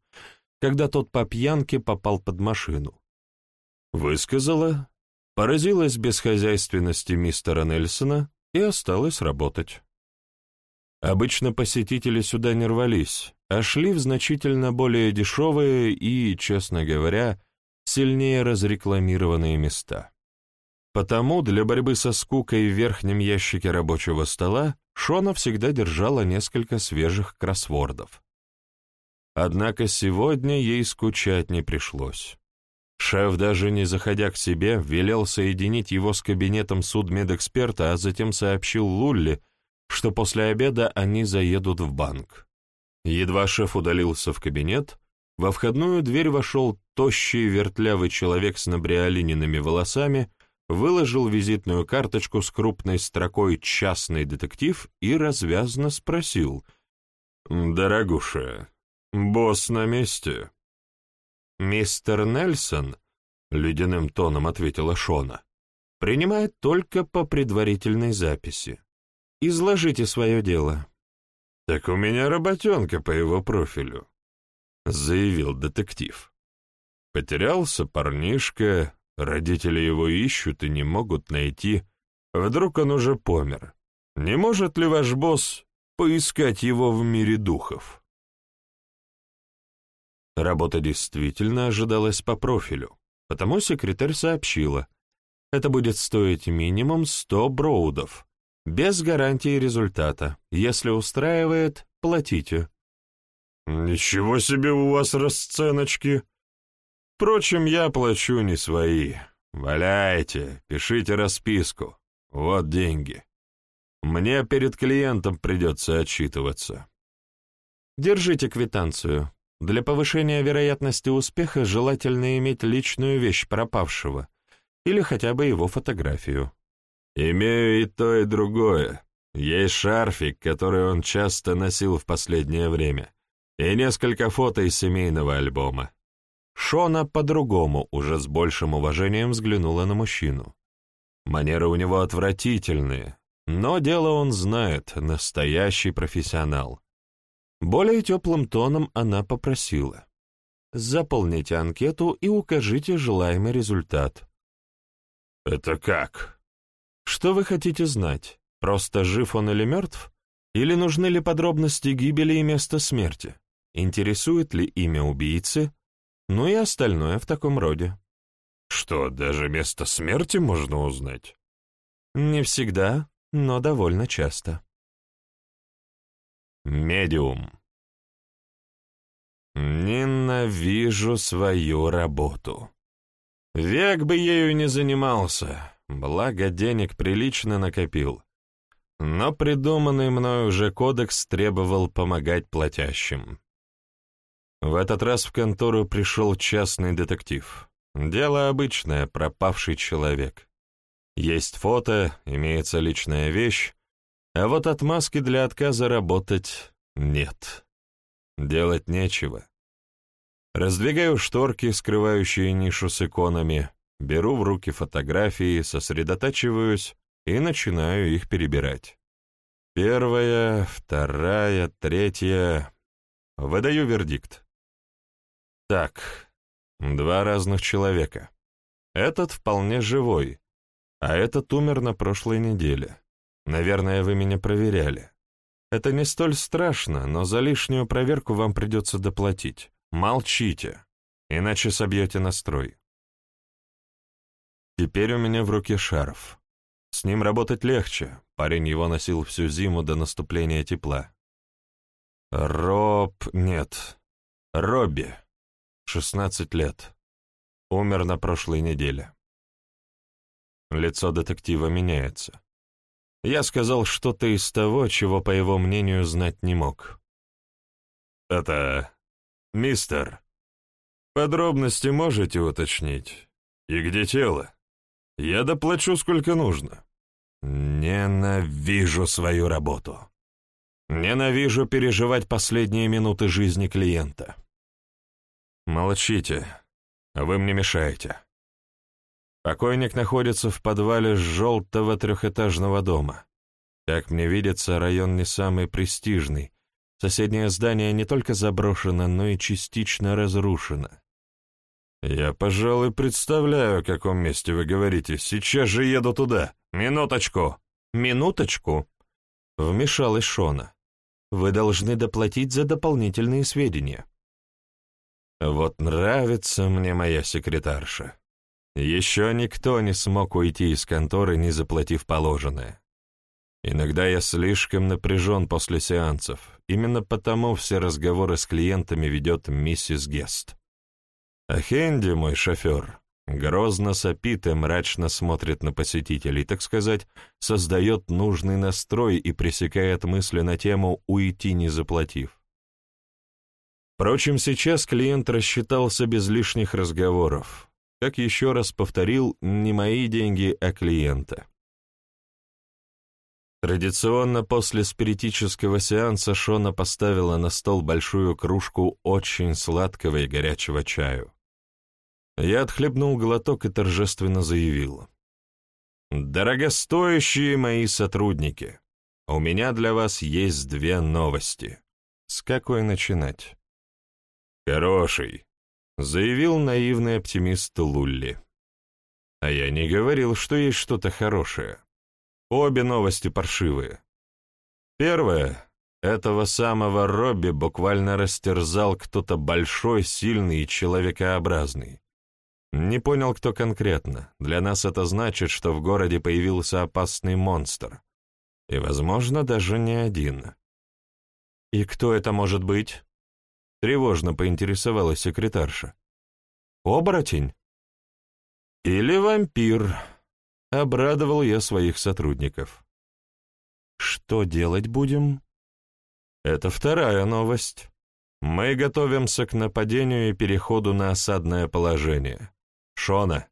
когда тот по пьянке попал под машину. Высказала, поразилась бесхозяйственности мистера Нельсона и осталась работать. Обычно посетители сюда не рвались, а шли в значительно более дешевые и, честно говоря, сильнее разрекламированные места. Потому для борьбы со скукой в верхнем ящике рабочего стола Шона всегда держала несколько свежих кроссвордов. Однако сегодня ей скучать не пришлось. Шеф, даже не заходя к себе, велел соединить его с кабинетом судмедэксперта, а затем сообщил Лулли, что после обеда они заедут в банк. Едва шеф удалился в кабинет, во входную дверь вошел тощий вертлявый человек с набриолиненными волосами, выложил визитную карточку с крупной строкой «Частный детектив» и развязно спросил. «Дорогуша, босс на месте?» «Мистер Нельсон», — ледяным тоном ответила Шона, — «принимает только по предварительной записи. Изложите свое дело». «Так у меня работенка по его профилю», — заявил детектив. Потерялся парнишка, родители его ищут и не могут найти. Вдруг он уже помер. Не может ли ваш босс поискать его в мире духов? Работа действительно ожидалась по профилю, потому секретарь сообщила, это будет стоить минимум 100 броудов, без гарантии результата. Если устраивает, платите. «Ничего себе у вас расценочки! Впрочем, я плачу не свои. Валяйте, пишите расписку. Вот деньги. Мне перед клиентом придется отчитываться». «Держите квитанцию. Для повышения вероятности успеха желательно иметь личную вещь пропавшего или хотя бы его фотографию». «Имею и то, и другое. Есть шарфик, который он часто носил в последнее время, и несколько фото из семейного альбома». Шона по-другому, уже с большим уважением взглянула на мужчину. Манеры у него отвратительные, но дело он знает, настоящий профессионал. Более теплым тоном она попросила. «Заполните анкету и укажите желаемый результат». «Это как?» «Что вы хотите знать? Просто жив он или мертв? Или нужны ли подробности гибели и места смерти? Интересует ли имя убийцы? Ну и остальное в таком роде». «Что, даже место смерти можно узнать?» «Не всегда, но довольно часто». Медиум. Ненавижу свою работу. Век бы ею не занимался, благо денег прилично накопил. Но придуманный мной уже кодекс требовал помогать платящим. В этот раз в контору пришел частный детектив. Дело обычное, пропавший человек. Есть фото, имеется личная вещь, а вот отмазки для отказа работать нет. Делать нечего. Раздвигаю шторки, скрывающие нишу с иконами, беру в руки фотографии, сосредотачиваюсь и начинаю их перебирать. Первая, вторая, третья. Выдаю вердикт. Так, два разных человека. Этот вполне живой, а этот умер на прошлой неделе. Наверное, вы меня проверяли. Это не столь страшно, но за лишнюю проверку вам придется доплатить. Молчите, иначе собьете настрой. Теперь у меня в руке шарф. С ним работать легче. Парень его носил всю зиму до наступления тепла. Роб... нет. Робби. 16 лет. Умер на прошлой неделе. Лицо детектива меняется. Я сказал что-то из того, чего, по его мнению, знать не мог. «Это... мистер, подробности можете уточнить? И где тело? Я доплачу, сколько нужно». Ненавижу свою работу. Ненавижу переживать последние минуты жизни клиента. Молчите, вы мне мешаете. Покойник находится в подвале желтого трехэтажного дома. Как мне видится, район не самый престижный. Соседнее здание не только заброшено, но и частично разрушено. Я, пожалуй, представляю, о каком месте вы говорите. Сейчас же еду туда. Минуточку. Минуточку. Вмешалась Шона. Вы должны доплатить за дополнительные сведения. Вот нравится мне моя секретарша. Еще никто не смог уйти из конторы, не заплатив положенное. Иногда я слишком напряжен после сеансов, именно потому все разговоры с клиентами ведет миссис Гест. А Хенди, мой шофер, грозно сопит и мрачно смотрит на посетителей, так сказать, создает нужный настрой и пресекает мысли на тему «уйти не заплатив». Впрочем, сейчас клиент рассчитался без лишних разговоров, как еще раз повторил, не мои деньги, а клиента. Традиционно после спиритического сеанса Шона поставила на стол большую кружку очень сладкого и горячего чаю. Я отхлебнул глоток и торжественно заявил. «Дорогостоящие мои сотрудники, у меня для вас есть две новости. С какой начинать?» «Хороший», заявил наивный оптимист Лулли. А я не говорил, что есть что-то хорошее. Обе новости паршивые. Первое. Этого самого Робби буквально растерзал кто-то большой, сильный и человекообразный. Не понял, кто конкретно. Для нас это значит, что в городе появился опасный монстр. И, возможно, даже не один. И кто это может быть? — тревожно поинтересовалась секретарша. «Оборотень?» «Или вампир», — обрадовал я своих сотрудников. «Что делать будем?» «Это вторая новость. Мы готовимся к нападению и переходу на осадное положение. Шона,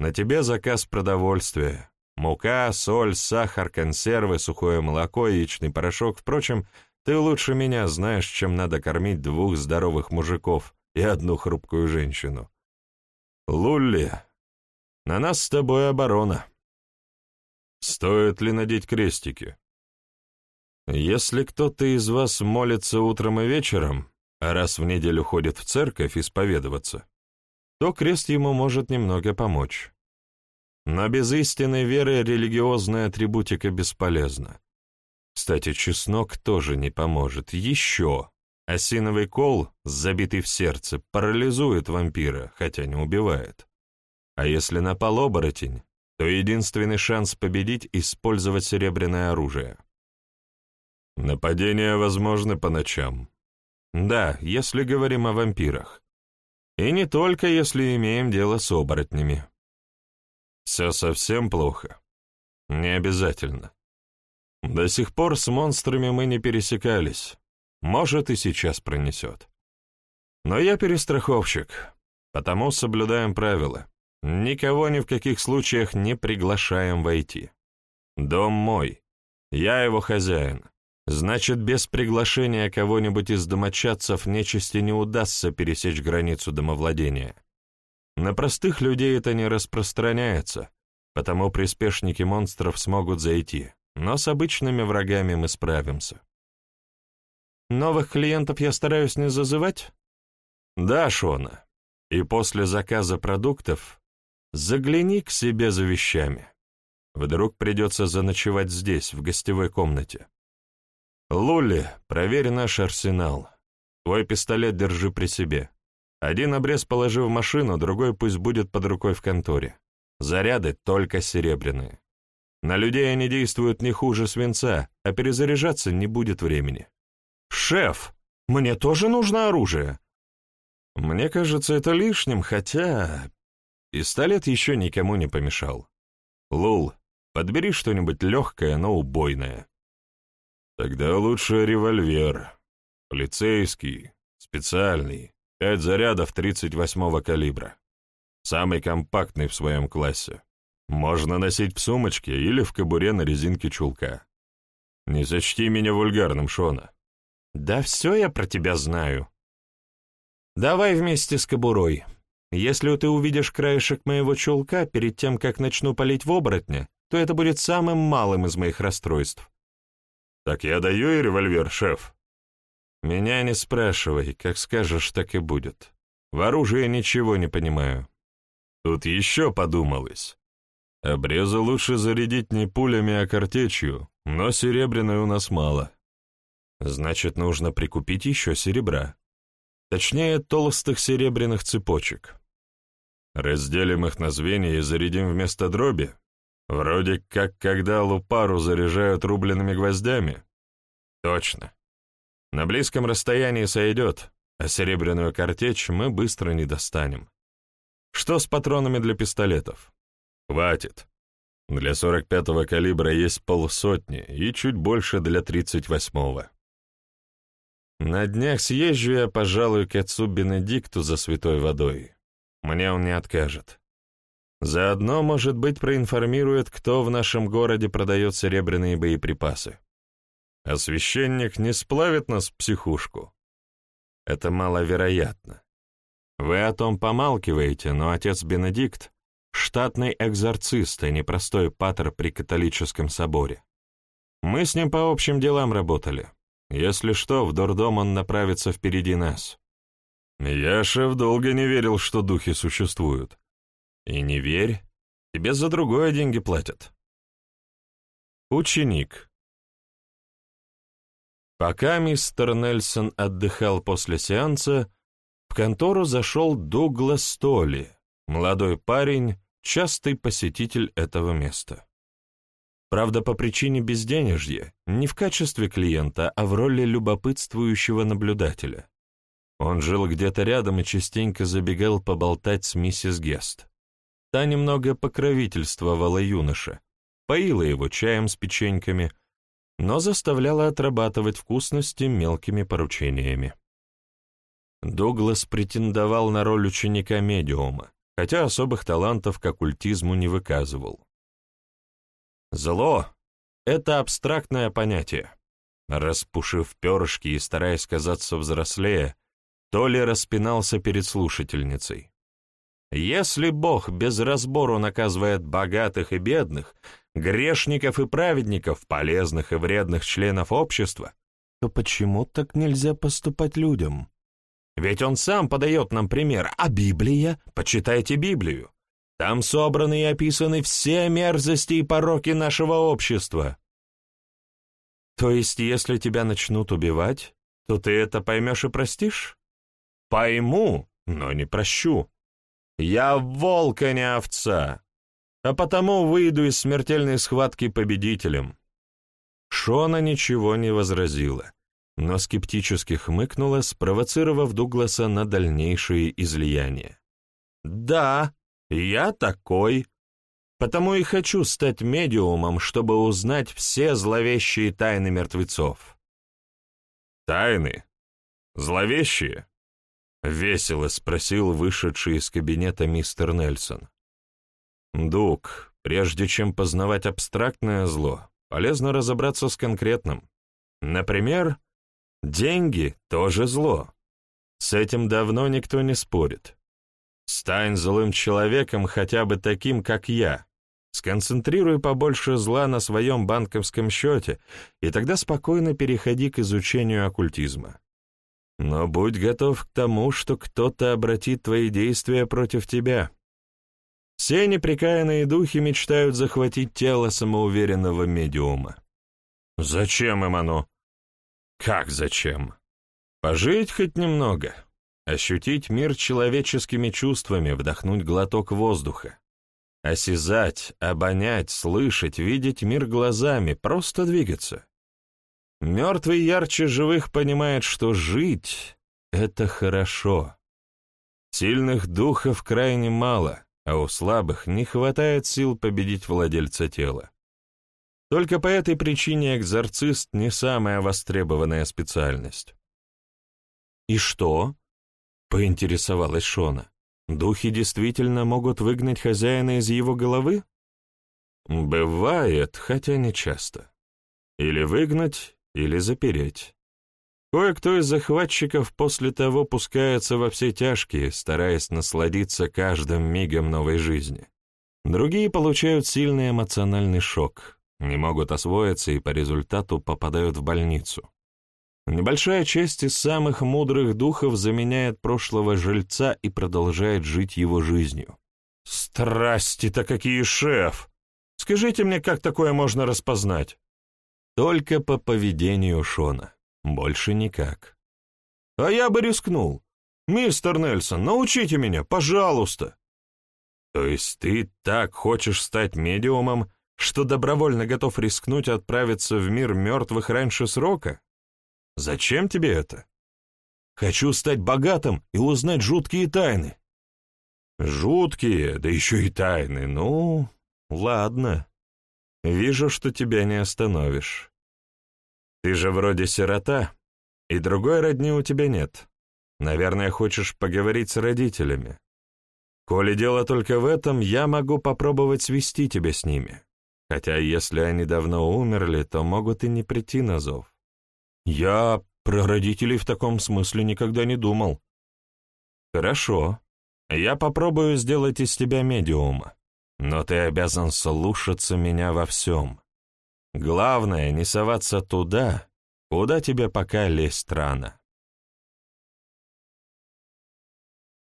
на тебе заказ продовольствия. Мука, соль, сахар, консервы, сухое молоко, яичный порошок. Впрочем, ты лучше меня знаешь, чем надо кормить двух здоровых мужиков и одну хрупкую женщину. Лулли, на нас с тобой оборона. Стоит ли надеть крестики? Если кто-то из вас молится утром и вечером, а раз в неделю ходит в церковь исповедоваться, то крест ему может немного помочь. Но без истинной веры религиозная атрибутика бесполезна. Кстати, чеснок тоже не поможет. Еще. Осиновый кол, забитый в сердце, парализует вампира, хотя не убивает. А если напал оборотень, то единственный шанс победить — использовать серебряное оружие. Нападения возможны по ночам. Да, если говорим о вампирах. И не только, если имеем дело с оборотнями. Все совсем плохо? Не обязательно. До сих пор с монстрами мы не пересекались. Может, и сейчас пронесет. Но я перестраховщик, потому соблюдаем правила. Никого ни в каких случаях не приглашаем войти. Дом мой. Я его хозяин. Значит, без приглашения кого-нибудь из домочадцев нечисти не удастся пересечь границу домовладения. На простых людей это не распространяется, потому приспешники монстров смогут зайти, но с обычными врагами мы справимся. Новых клиентов я стараюсь не зазывать? Да, Шона. И после заказа продуктов загляни к себе за вещами. Вдруг придется заночевать здесь, в гостевой комнате. Лули, проверь наш арсенал. Твой пистолет держи при себе. Один обрез положи в машину, другой пусть будет под рукой в конторе. Заряды только серебряные. На людей они действуют не хуже свинца, а перезаряжаться не будет времени. «Шеф, мне тоже нужно оружие!» Мне кажется, это лишним, хотя... Пистолет еще никому не помешал. Лул, подбери что-нибудь легкое, но убойное. Тогда лучше револьвер. Полицейский, специальный. Пять зарядов 38-го калибра. Самый компактный в своем классе. Можно носить в сумочке или в кобуре на резинке чулка. Не сочти меня вульгарным, Шона. Да все я про тебя знаю. Давай вместе с кобурой. Если ты увидишь краешек моего чулка перед тем, как начну палить в оборотня, то это будет самым малым из моих расстройств. Так я даю и револьвер, шеф. «Меня не спрашивай, как скажешь, так и будет. В оружии ничего не понимаю». Тут еще подумалось. Обрезы лучше зарядить не пулями, а картечью, но серебряной у нас мало. Значит, нужно прикупить еще серебра. Точнее, толстых серебряных цепочек. Разделим их на звенья и зарядим вместо дроби. Вроде как когда лупару заряжают рубленными гвоздями. Точно. На близком расстоянии сойдет, а серебряную картечь мы быстро не достанем. Что с патронами для пистолетов? Хватит. Для 45-го калибра есть полсотни и чуть больше для 38-го. На днях съезжу я, пожалуй, к отцу Бенедикту за святой водой. Мне он не откажет. Заодно, может быть, проинформирует, кто в нашем городе продает серебряные боеприпасы а священник не сплавит нас в психушку. Это маловероятно. Вы о том помалкиваете, но отец Бенедикт — штатный экзорцист и непростой патер при католическом соборе. Мы с ним по общим делам работали. Если что, в дурдом он направится впереди нас. Я, шеф, долго не верил, что духи существуют. И не верь, тебе за другое деньги платят. Ученик, Пока мистер Нельсон отдыхал после сеанса, в контору зашел Дуглас Столли, молодой парень, частый посетитель этого места. Правда, по причине безденежья, не в качестве клиента, а в роли любопытствующего наблюдателя. Он жил где-то рядом и частенько забегал поболтать с миссис Гест. Та немного покровительствовала юноше, поила его чаем с печеньками, но заставляла отрабатывать вкусности мелкими поручениями. Дуглас претендовал на роль ученика-медиума, хотя особых талантов к оккультизму не выказывал. Зло — это абстрактное понятие. Распушив перышки и стараясь казаться взрослее, Толи распинался перед слушательницей. Если Бог без разбору наказывает богатых и бедных, грешников и праведников, полезных и вредных членов общества, то почему так нельзя поступать людям? Ведь он сам подает нам пример, а Библия, почитайте Библию. Там собраны и описаны все мерзости и пороки нашего общества. То есть, если тебя начнут убивать, то ты это поймешь и простишь? Пойму, но не прощу. Я волк, а не овца, а потому выйду из смертельной схватки победителем. Шона ничего не возразила, но скептически хмыкнула, спровоцировав Дугласа на дальнейшие излияния. «Да, я такой, потому и хочу стать медиумом, чтобы узнать все зловещие тайны мертвецов». «Тайны? Зловещие?» — весело спросил вышедший из кабинета мистер Нельсон. «Дуг, прежде чем познавать абстрактное зло, полезно разобраться с конкретным. Например, деньги — тоже зло. С этим давно никто не спорит. Стань злым человеком, хотя бы таким, как я. Сконцентрируй побольше зла на своем банковском счете, и тогда спокойно переходи к изучению оккультизма. Но будь готов к тому, что кто-то обратит твои действия против тебя. Все неприкаянные духи мечтают захватить тело самоуверенного медиума. Зачем им оно? Как зачем? Пожить хоть немного, ощутить мир человеческими чувствами, вдохнуть глоток воздуха. Осязать, обонять, слышать, видеть мир глазами, просто двигаться. Мертвый ярче живых понимает, что жить — это хорошо. Сильных духов крайне мало, а у слабых не хватает сил победить владельца тела. Только по этой причине экзорцист не самая востребованная специальность. «И что?» — поинтересовалась Шона. «Духи действительно могут выгнать хозяина из его головы?» «Бывает, хотя не часто. Или выгнать, или запереть. Кое-кто из захватчиков после того пускается во все тяжкие, стараясь насладиться каждым мигом новой жизни. Другие получают сильный эмоциональный шок, не могут освоиться и по результату попадают в больницу. Небольшая часть из самых мудрых духов заменяет прошлого жильца и продолжает жить его жизнью. «Страсти-то какие, шеф! Скажите мне, как такое можно распознать?» Только по поведению Шона. Больше никак. А я бы рискнул. Мистер Нельсон, научите меня, пожалуйста. То есть ты так хочешь стать медиумом, что добровольно готов рискнуть отправиться в мир мертвых раньше срока? Зачем тебе это? Хочу стать богатым и узнать жуткие тайны. Жуткие, да еще и тайны, ну, ладно. Вижу, что тебя не остановишь. Ты же вроде сирота, и другой родни у тебя нет. Наверное, хочешь поговорить с родителями. Коли дело только в этом, я могу попробовать свести тебя с ними. Хотя если они давно умерли, то могут и не прийти на зов. Я про родителей в таком смысле никогда не думал. Хорошо. Я попробую сделать из тебя медиума. Но ты обязан слушаться меня во всем. Главное — не соваться туда, куда тебе пока лезть рано.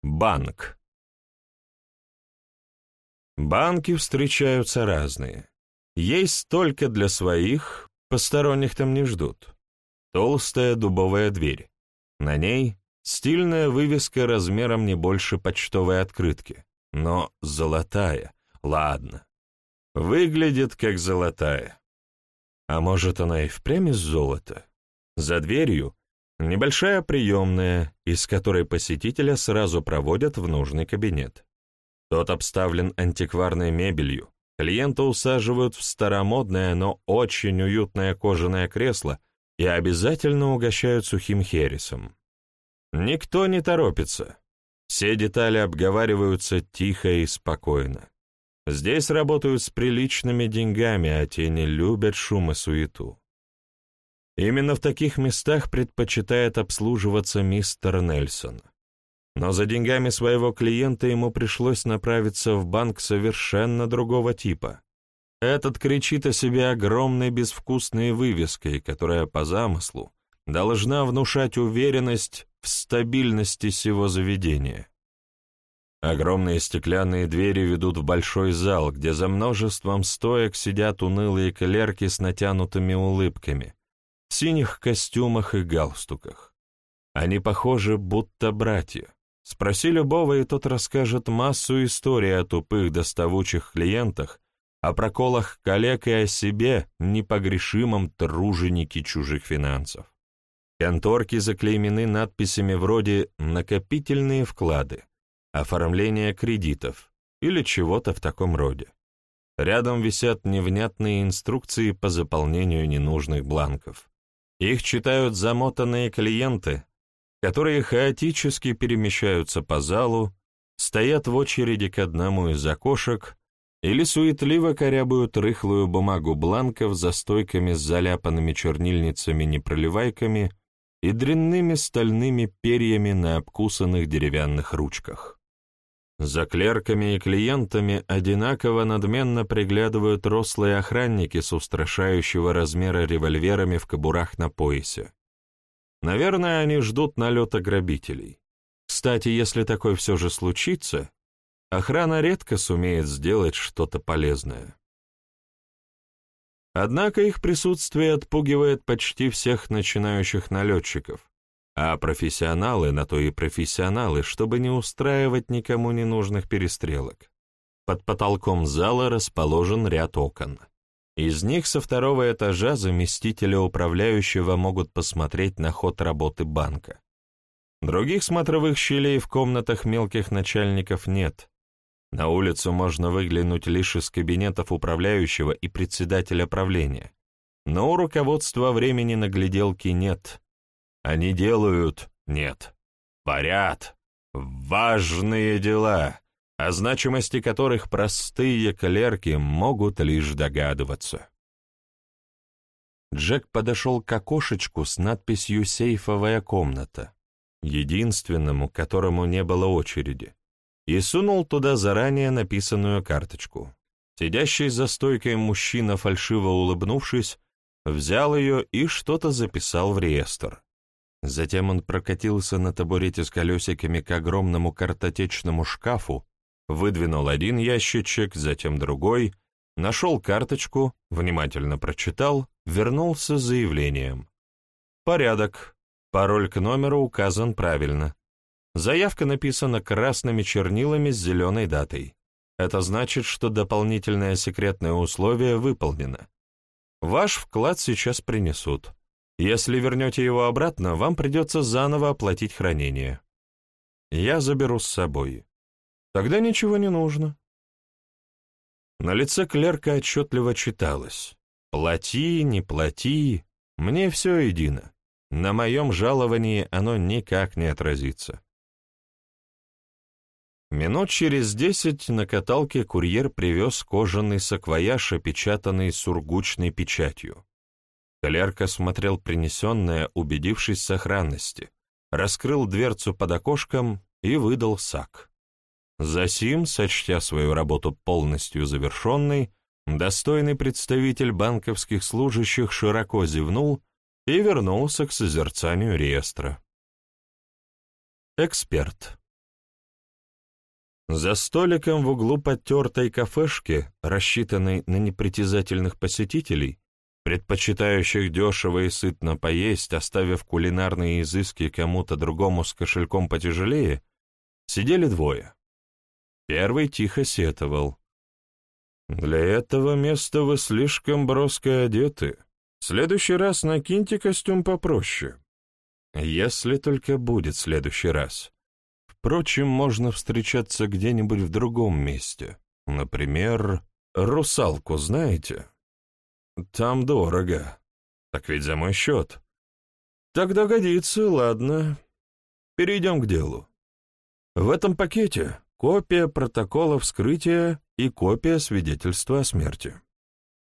Банк. Банки встречаются разные. Есть только для своих, посторонних там не ждут. Толстая дубовая дверь. На ней стильная вывеска размером не больше почтовой открытки, но золотая, Ладно. Выглядит как золотая. А может, она и впрямь из золота? За дверью Небольшая приемная, из которой посетителя сразу проводят в нужный кабинет. Тот обставлен антикварной мебелью, клиента усаживают в старомодное, но очень уютное кожаное кресло и обязательно угощают сухим хересом. Никто не торопится. Все детали обговариваются тихо и спокойно. Здесь работают с приличными деньгами, а те не любят шум и суету. Именно в таких местах предпочитает обслуживаться мистер Нельсон. Но за деньгами своего клиента ему пришлось направиться в банк совершенно другого типа. Этот кричит о себе огромной безвкусной вывеской, которая по замыслу должна внушать уверенность в стабильности всего заведения. Огромные стеклянные двери ведут в большой зал, где за множеством стоек сидят унылые клерки с натянутыми улыбками, в синих костюмах и галстуках. Они похожи, будто братья. Спроси любого, и тот расскажет массу историй о тупых доставучих клиентах, о проколах коллег и о себе, непогрешимом труженике чужих финансов. Конторки заклеймены надписями вроде «накопительные вклады», «оформление кредитов» или чего-то в таком роде. Рядом висят невнятные инструкции по заполнению ненужных бланков. Их читают замотанные клиенты, которые хаотически перемещаются по залу, стоят в очереди к одному из окошек или суетливо корябают рыхлую бумагу бланков за стойками с заляпанными чернильницами-непроливайками и дрянными стальными перьями на обкусанных деревянных ручках. За клерками и клиентами одинаково надменно приглядывают рослые охранники с устрашающего размера револьверами в кобурах на поясе. Наверное, они ждут налета грабителей. Кстати, если такое все же случится, охрана редко сумеет сделать что-то полезное. Однако их присутствие отпугивает почти всех начинающих налетчиков, а профессионалы на то и профессионалы, чтобы не устраивать никому ненужных перестрелок. Под потолком зала расположен ряд окон. Из них со второго этажа заместители управляющего могут посмотреть на ход работы банка. Других смотровых щелей в комнатах мелких начальников нет. На улицу можно выглянуть лишь из кабинетов управляющего и председателя правления. Но у руководства времени на гляделки нет. Они делают, нет, парят, важные дела, о значимости которых простые клерки могут лишь догадываться. Джек подошел к окошечку с надписью «Сейфовая комната», единственному, которому не было очереди, и сунул туда заранее написанную карточку. Сидящий за стойкой мужчина, фальшиво улыбнувшись, взял ее и что-то записал в реестр. Затем он прокатился на табурете с колесиками к огромному картотечному шкафу, выдвинул один ящичек, затем другой, нашел карточку, внимательно прочитал, вернулся с заявлением. Порядок. Пароль к номеру указан правильно. Заявка написана красными чернилами с зеленой датой. Это значит, что дополнительное секретное условие выполнено. Ваш вклад сейчас принесут. Если вернете его обратно, вам придется заново оплатить хранение. Я заберу с собой. Тогда ничего не нужно. На лице клерка отчетливо читалось. «Плати, не плати, мне все едино. На моем жаловании оно никак не отразится». Минут через десять на каталке курьер привез кожаный саквояж, опечатанный сургучной печатью. Клерк осмотрел принесенное, убедившись в сохранности, раскрыл дверцу под окошком и выдал сак. Засим, сочтя свою работу полностью завершенной, достойный представитель банковских служащих широко зевнул и вернулся к созерцанию реестра. Эксперт. За столиком в углу потертой кафешки, рассчитанной на непритязательных посетителей, предпочитающих дешево и сытно поесть, оставив кулинарные изыски кому-то другому с кошельком потяжелее, сидели двое. Первый тихо сетовал. «Для этого места вы слишком броско одеты. В следующий раз накиньте костюм попроще». Если только будет следующий раз. Впрочем, можно встречаться где-нибудь в другом месте. Например, «Русалку» знаете? Там дорого. Так ведь за мой счет. Тогда годится, ладно. Перейдем к делу. В этом пакете копия протокола вскрытия и копия свидетельства о смерти.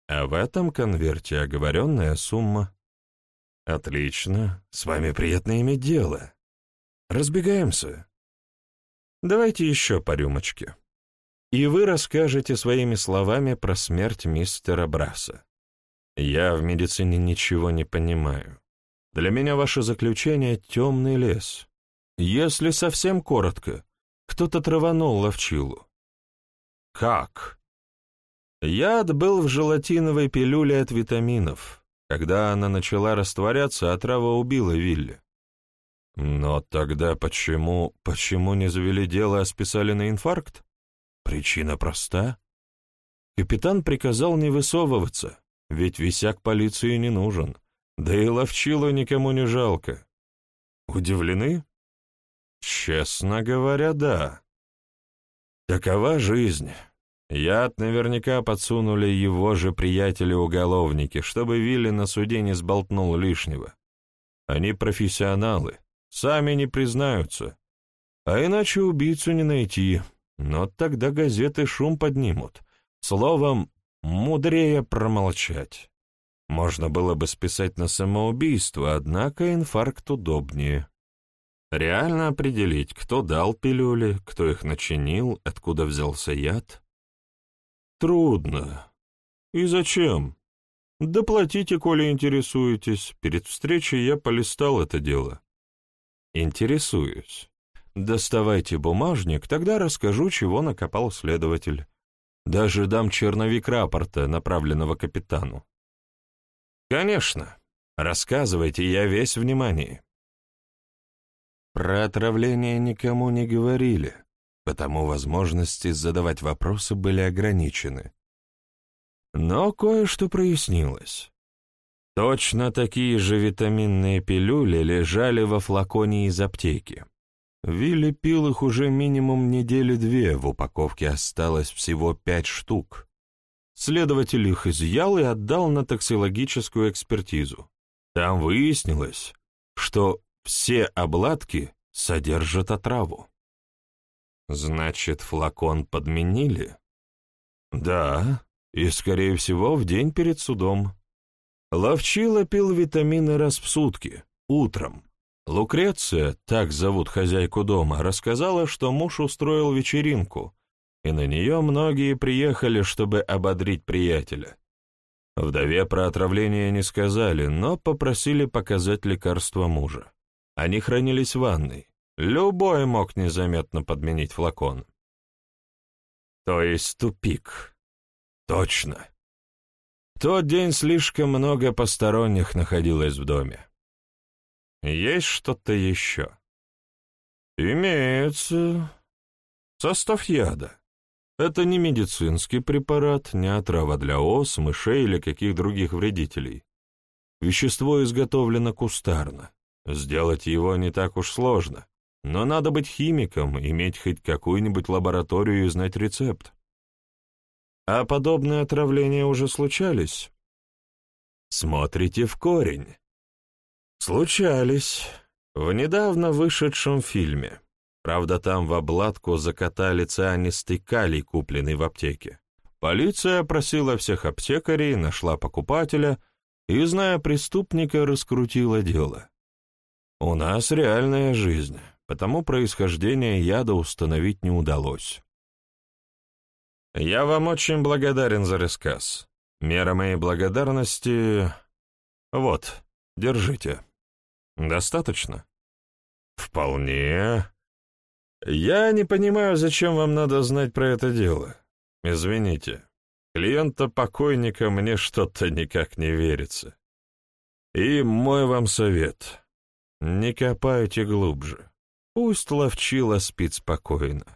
А в этом конверте оговоренная сумма. Отлично, с вами приятно иметь дело. Разбегаемся. Давайте еще по рюмочке. И вы расскажете своими словами про смерть мистера Браса. Я в медицине ничего не понимаю. Для меня ваше заключение — темный лес. Если совсем коротко, кто-то траванул ловчилу. Как? Яд был в желатиновой пилюле от витаминов. Когда она начала растворяться, отрава убила Вилли. Но тогда почему, почему не завели дело, а списали на инфаркт? Причина проста. Капитан приказал не высовываться, ведь висяк полиции не нужен, да и ловчилу никому не жалко. Удивлены? Честно говоря, да. Такова жизнь. Яд наверняка подсунули его же приятели-уголовники, чтобы Вилли на суде не сболтнул лишнего. Они профессионалы, сами не признаются. А иначе убийцу не найти, но тогда газеты шум поднимут. Словом, мудрее промолчать. Можно было бы списать на самоубийство, однако инфаркт удобнее. Реально определить, кто дал пилюли, кто их начинил, откуда взялся яд. Трудно. И зачем? Доплатите, коли интересуетесь. Перед встречей я полистал это дело. Интересуюсь. Доставайте бумажник, тогда расскажу, чего накопал следователь. Даже дам черновик рапорта, направленного капитану. Конечно. Рассказывайте, я весь внимание. Про отравление никому не говорили, потому возможности задавать вопросы были ограничены. Но кое-что прояснилось. Точно такие же витаминные пилюли лежали во флаконе из аптеки. Вилли пил их уже минимум недели две, в упаковке осталось всего пять штук. Следователь их изъял и отдал на токсикологическую экспертизу. Там выяснилось, что все обладки содержат отраву. Значит, флакон подменили? Да, и, скорее всего, в день перед судом. Ловчила пил витамины раз в сутки, утром. Лукреция, так зовут хозяйку дома, рассказала, что муж устроил вечеринку, и на нее многие приехали, чтобы ободрить приятеля. Вдове про отравление не сказали, но попросили показать лекарства мужа. Они хранились в ванной. Любой мог незаметно подменить флакон. То есть тупик. Точно. В тот день слишком много посторонних находилось в доме. Есть что-то еще? Имеется. Состав яда. Это не медицинский препарат, не отрава для ос, мышей или каких других вредителей. Вещество изготовлено кустарно. Сделать его не так уж сложно, но надо быть химиком, иметь хоть какую-нибудь лабораторию и знать рецепт. А подобные отравления уже случались? Смотрите в корень. Случались. В недавно вышедшем фильме. Правда, там в обладку закатали цианистый калий, купленный в аптеке. Полиция опросила всех аптекарей, нашла покупателя и, зная преступника, раскрутила дело. У нас реальная жизнь, потому происхождение яда установить не удалось. Я вам очень благодарен за рассказ. Мера моей благодарности... Вот, держите. Достаточно? Вполне. Я не понимаю, зачем вам надо знать про это дело. Извините. Клиента покойника мне что-то никак не верится. И мой вам совет. Не копайте глубже. Пусть ловчила спит спокойно.